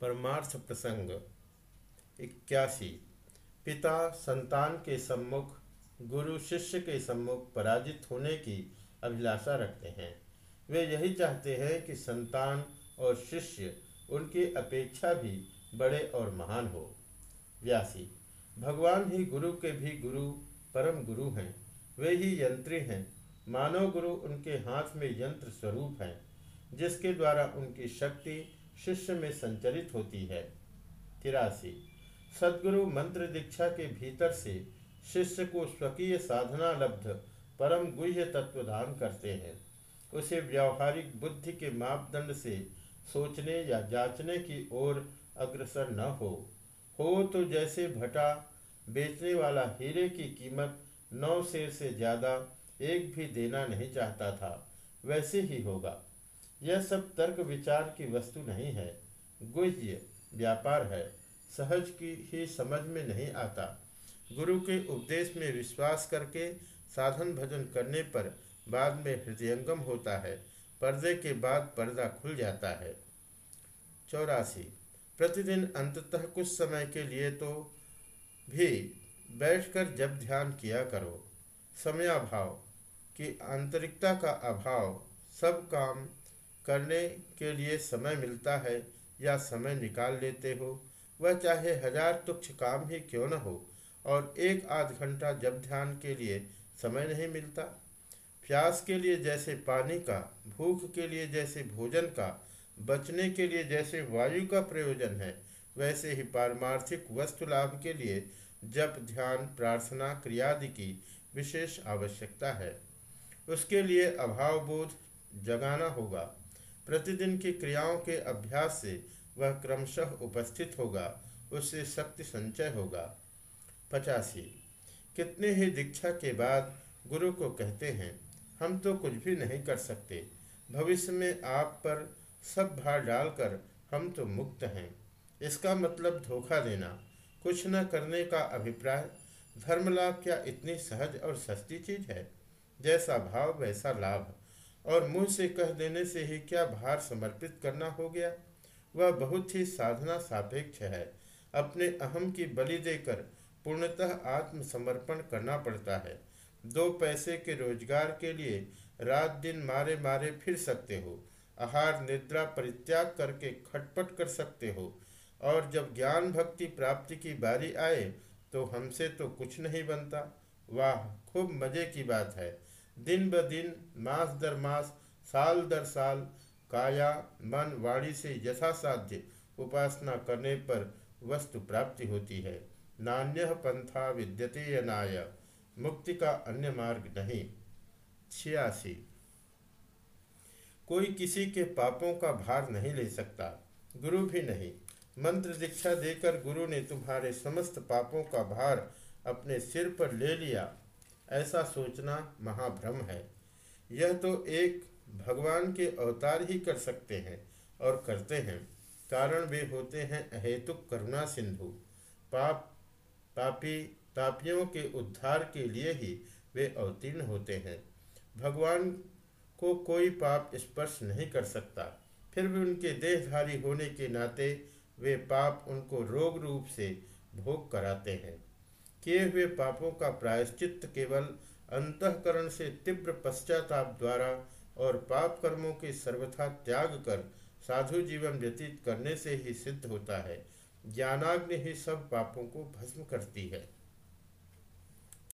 परमार्थ प्रसंग इक्यासी। पिता संतान के सम्मुख, गुरु शिष्य के सम्मुख पराजित होने की अभिलाषा रखते हैं। वे यही चाहते हैं कि संतान और शिष्य उनकी अपेक्षा भी बड़े और महान हो। व्यासी, भगवान ही गुरु के भी गुरु, परम गुरु हैं। वे ही यंत्री हैं। मानव गुरु उनके हाथ में यंत्र स्वरूप हैं, जिसके द्वारा उनकी शक्ति शिष्य में संचरित होती है। तिरासी। सदगुरु मंत्र दीक्षा के भीतर से शिष्य को स्वकीय साधना लब्ध परम गुह्य तत्व दान करते हैं। उसे व्यावहारिक बुद्धि के मापदंड से सोचने या जांचने की ओर अग्रसर न हो। हो तो जैसे भटा बेचने वाला हीरे की कीमत नौ शेर से ज़्यादा एक भी देना नहीं चाहता था, वैसे ही होगा। यह सब तर्क विचार की वस्तु नहीं है। गुह्य व्यापार है। सहज की ही समझ में नहीं आता। गुरु के उपदेश में विश्वास करके साधन भजन करने पर बाद में हृदयंगम होता है। पर्दे के बाद पर्दा खुल जाता है। चौरासी। प्रतिदिन अंततः कुछ समय के लिए तो भी बैठकर जब ध्यान किया करो। समयाभाव की आंतरिकता का अभाव, सब काम करने के लिए समय मिलता है या समय निकाल लेते हो, वह चाहे हज़ार तुच्छ काम ही क्यों न हो, और एक आध घंटा जब ध्यान के लिए समय नहीं मिलता। प्यास के लिए जैसे पानी का, भूख के लिए जैसे भोजन का, बचने के लिए जैसे वायु का प्रयोजन है, वैसे ही पारमार्थिक वस्तु लाभ के लिए जप, ध्यान, प्रार्थना क्रियादि की विशेष आवश्यकता है। उसके लिए अभाव बोध जगाना होगा। प्रतिदिन की क्रियाओं के अभ्यास से वह क्रमशः उपस्थित होगा, उससे शक्ति संचय होगा। पचासी। कितने ही दीक्षा के बाद गुरु को कहते हैं, हम तो कुछ भी नहीं कर सकते। भविष्य में आप पर सब भार डालकर हम तो मुक्त हैं। इसका मतलब धोखा देना। कुछ न करने का अभिप्राय धर्म लाभ क्या इतनी सहज और सस्ती चीज़ है? जैसा भाव, वैसा लाभ। और मुँह से कह देने से ही क्या भार समर्पित करना हो गया? वह बहुत ही साधना सापेक्ष है। अपने अहम की बलि देकर पूर्णतः आत्मसमर्पण करना पड़ता है। दो पैसे के रोज़गार के लिए रात दिन मारे मारे फिर सकते हो। आहार निद्रा परित्याग करके खटपट कर सकते हो। और जब ज्ञान भक्ति प्राप्ति की बारी आए तो हमसे तो कुछ नहीं बनता। वाह, खूब मज़े की बात है। दिन ब दिन, मास दर मास, साल दर साल, काया, मन, वाणी से यथासाध्य उपासना करने पर वस्तु प्राप्ति होती है। नान्य पंथा विद्यते यनाय मुक्ति का अन्य मार्ग नहीं। छियासी। कोई किसी के पापों का भार नहीं ले सकता, गुरु भी नहीं। मंत्र दीक्षा देकर गुरु ने तुम्हारे समस्त पापों का भार अपने सिर पर ले लिया। ऐसा सोचना महाभ्रम है। यह तो एक भगवान के अवतार ही कर सकते हैं और करते हैं, कारण वे होते हैं अहेतुक करुणा सिंधु। पाप, पापी, पापियों के उद्धार के लिए ही वे अवतीर्ण होते हैं। भगवान को कोई पाप स्पर्श नहीं कर सकता। फिर भी उनके देहधारी होने के नाते वे पाप उनको रोग रूप से भोग कराते हैं। किए हुए पापों का प्रायश्चित केवल अंतकरण से तीव्र पश्चाताप द्वारा और पाप कर्मों के सर्वथा त्याग कर साधु जीवन व्यतीत करने से ही सिद्ध होता है। ज्ञानाग्नि ही सब पापों को भस्म करती है।